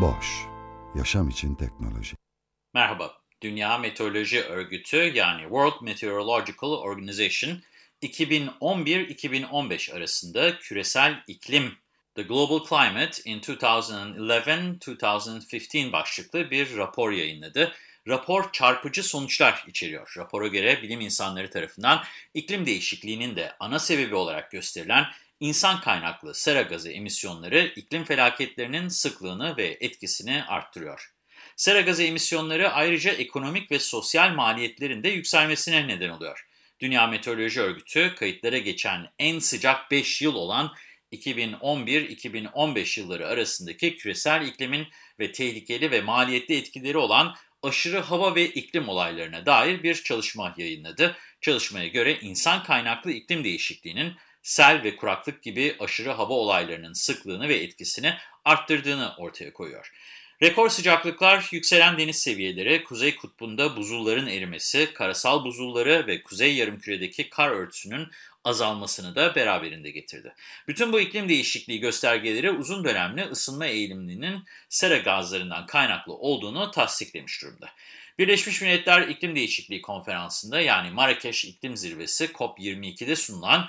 Boş, yaşam için teknoloji. Merhaba, Dünya Meteoroloji Örgütü yani World Meteorological Organization 2011-2015 arasında küresel iklim The Global Climate in 2011-2015 başlıklı bir rapor yayınladı. Rapor çarpıcı sonuçlar içeriyor. Rapora göre bilim insanları tarafından iklim değişikliğinin de ana sebebi olarak gösterilen insan kaynaklı sera gazı emisyonları iklim felaketlerinin sıklığını ve etkisini arttırıyor. Sera gazı emisyonları ayrıca ekonomik ve sosyal maliyetlerin de yükselmesine neden oluyor. Dünya Meteoroloji Örgütü kayıtlara geçen en sıcak 5 yıl olan 2011-2015 yılları arasındaki küresel iklimin ve tehlikeli ve maliyetli etkileri olan aşırı hava ve iklim olaylarına dair bir çalışma yayınladı. Çalışmaya göre insan kaynaklı iklim değişikliğinin sel ve kuraklık gibi aşırı hava olaylarının sıklığını ve etkisini arttırdığını ortaya koyuyor. Rekor sıcaklıklar, yükselen deniz seviyeleri, kuzey kutbunda buzulların erimesi, karasal buzulları ve kuzey yarımküredeki kar örtüsünün azalmasını da beraberinde getirdi. Bütün bu iklim değişikliği göstergeleri uzun dönemli ısınma eğiliminin sera gazlarından kaynaklı olduğunu tasdiklemiş durumda. Birleşmiş Milletler İklim Değişikliği Konferansı'nda yani Marrakeş İklim Zirvesi COP22'de sunulan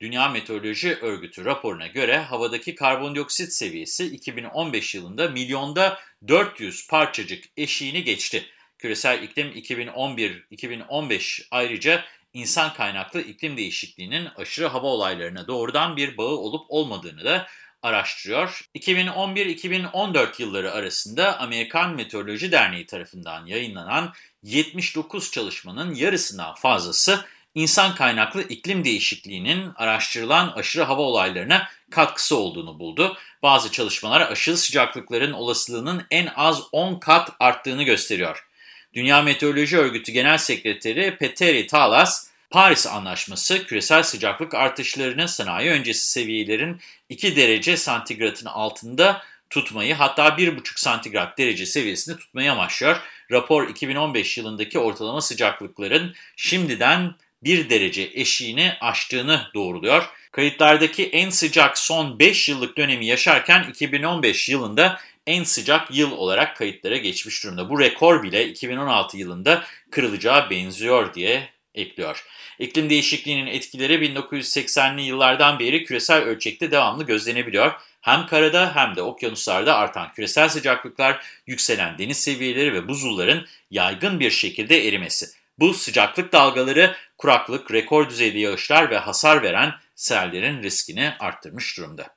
Dünya Meteoroloji Örgütü raporuna göre havadaki karbondioksit seviyesi 2015 yılında milyonda 400 parçacık eşiğini geçti. Küresel iklim 2011-2015 ayrıca insan kaynaklı iklim değişikliğinin aşırı hava olaylarına doğrudan bir bağı olup olmadığını da araştırıyor. 2011-2014 yılları arasında Amerikan Meteoroloji Derneği tarafından yayınlanan 79 çalışmanın yarısından fazlası insan kaynaklı iklim değişikliğinin araştırılan aşırı hava olaylarına katkısı olduğunu buldu. Bazı çalışmalar aşırı sıcaklıkların olasılığının en az 10 kat arttığını gösteriyor. Dünya Meteoroloji Örgütü Genel Sekreteri Petteri Talas, Paris Anlaşması küresel sıcaklık artışlarını sanayi öncesi seviyelerin 2 derece santigratın altında tutmayı hatta 1,5 santigrat derece seviyesinde tutmayı amaçlıyor. Rapor 2015 yılındaki ortalama sıcaklıkların şimdiden 1 derece eşiğini aştığını doğruluyor. Kayıtlardaki en sıcak son 5 yıllık dönemi yaşarken 2015 yılında en sıcak yıl olarak kayıtlara geçmiş durumda. Bu rekor bile 2016 yılında kırılacağı benziyor diye ekliyor. İklim değişikliğinin etkileri 1980'li yıllardan beri küresel ölçekte devamlı gözlenebiliyor. Hem karada hem de okyanuslarda artan küresel sıcaklıklar, yükselen deniz seviyeleri ve buzulların yaygın bir şekilde erimesi. Bu sıcaklık dalgaları kuraklık, rekor düzeyde yağışlar ve hasar veren sellerin riskini arttırmış durumda.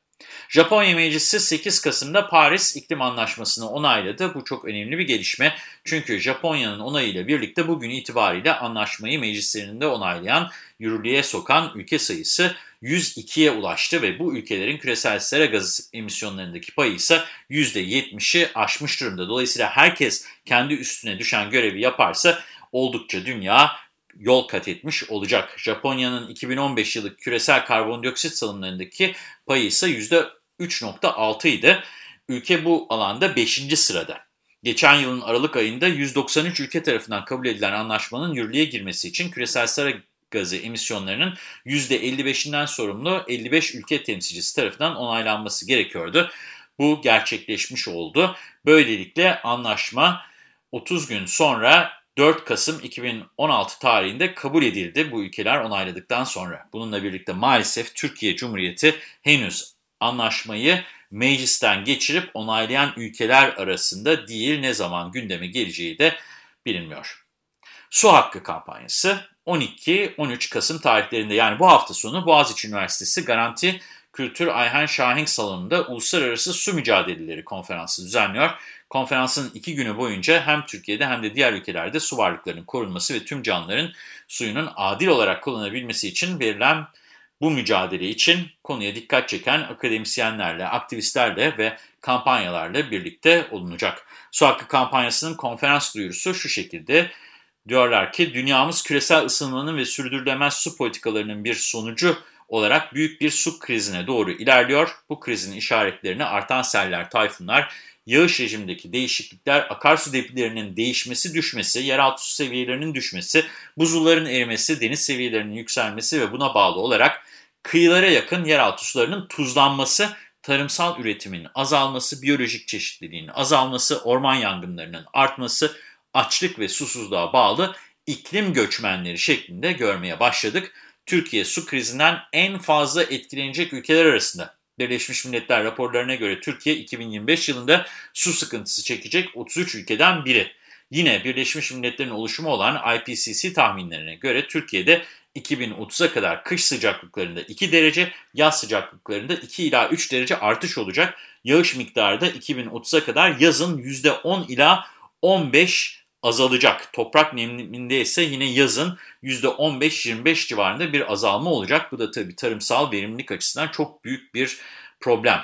Japonya Meclisi 8 Kasım'da Paris İklim Anlaşması'nı onayladı. Bu çok önemli bir gelişme. Çünkü Japonya'nın onayıyla birlikte bugün itibariyle anlaşmayı meclislerinde onaylayan, yürürlüğe sokan ülke sayısı 102'ye ulaştı ve bu ülkelerin küresel sera gazı emisyonlarındaki payı ise %70'i aşmış durumda. Dolayısıyla herkes kendi üstüne düşen görevi yaparsa oldukça dünya yol kat etmiş olacak. Japonya'nın 2015 yıllık küresel karbondioksit salımlarındaki payı ise %3.6 idi. Ülke bu alanda 5. sırada. Geçen yılın Aralık ayında 193 ülke tarafından kabul edilen anlaşmanın yürürlüğe girmesi için küresel sera gazı emisyonlarının %55'inden sorumlu 55 ülke temsilcisi tarafından onaylanması gerekiyordu. Bu gerçekleşmiş oldu. Böylelikle anlaşma 30 gün sonra 4 Kasım 2016 tarihinde kabul edildi bu ülkeler onayladıktan sonra. Bununla birlikte maalesef Türkiye Cumhuriyeti henüz anlaşmayı meclisten geçirip onaylayan ülkeler arasında değil ne zaman gündeme geleceği de bilinmiyor. Su hakkı kampanyası 12-13 Kasım tarihlerinde yani bu hafta sonu Boğaziçi Üniversitesi Garanti Kültür Ayhan Şahenk Salonu'nda Uluslararası Su Mücadeleleri Konferansı düzenliyor. Konferansın iki günü boyunca hem Türkiye'de hem de diğer ülkelerde su varlıklarının korunması ve tüm canlıların suyunun adil olarak kullanabilmesi için verilen Bu mücadele için konuya dikkat çeken akademisyenlerle, aktivistlerle ve kampanyalarla birlikte olunacak. Su hakkı kampanyasının konferans duyurusu şu şekilde. Diyorlar ki dünyamız küresel ısınmanın ve sürdürülemez su politikalarının bir sonucu olarak büyük bir su krizine doğru ilerliyor. Bu krizin işaretlerini artan seller, tayfunlar, yağış rejimindeki değişiklikler, akarsu debilerinin değişmesi, düşmesi, yeraltı su seviyelerinin düşmesi, buzulların erimesi, deniz seviyelerinin yükselmesi ve buna bağlı olarak kıyılara yakın yeraltı sularının tuzlanması, tarımsal üretimin azalması, biyolojik çeşitliliğin azalması, orman yangınlarının artması, açlık ve susuzluğa bağlı iklim göçmenleri şeklinde görmeye başladık. Türkiye su krizinden en fazla etkilenecek ülkeler arasında. Birleşmiş Milletler raporlarına göre Türkiye 2025 yılında su sıkıntısı çekecek 33 ülkeden biri. Yine Birleşmiş Milletler'in oluşumu olan IPCC tahminlerine göre Türkiye'de 2030'a kadar kış sıcaklıklarında 2 derece, yaz sıcaklıklarında 2 ila 3 derece artış olacak. Yağış miktarı da 2030'a kadar yazın %10 ila 15 azalacak. Toprak neminde ise yine yazın %15-25 civarında bir azalma olacak. Bu da tabii tarımsal verimlilik açısından çok büyük bir problem.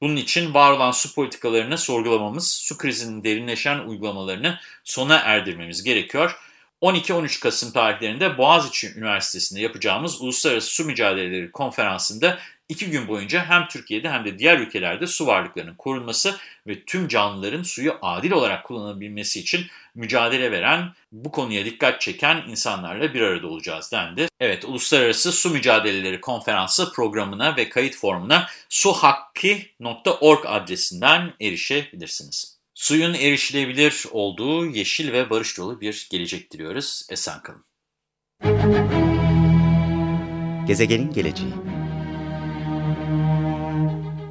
Bunun için var olan su politikalarını sorgulamamız, su krizinin derinleşen uygulamalarını sona erdirmemiz gerekiyor. 12-13 Kasım tarihlerinde Boğaziçi Üniversitesi'nde yapacağımız Uluslararası Su Mücadeleleri Konferansı'nda iki gün boyunca hem Türkiye'de hem de diğer ülkelerde su varlıklarının korunması ve tüm canlıların suyu adil olarak kullanabilmesi için mücadele veren, bu konuya dikkat çeken insanlarla bir arada olacağız dendi. Evet, Uluslararası Su Mücadeleleri Konferansı programına ve kayıt formuna suhakki.org adresinden erişebilirsiniz. Suyun erişilebilir olduğu yeşil ve barış dolu bir gelecek diliyoruz. Esen kalın. Gezegenin geleceği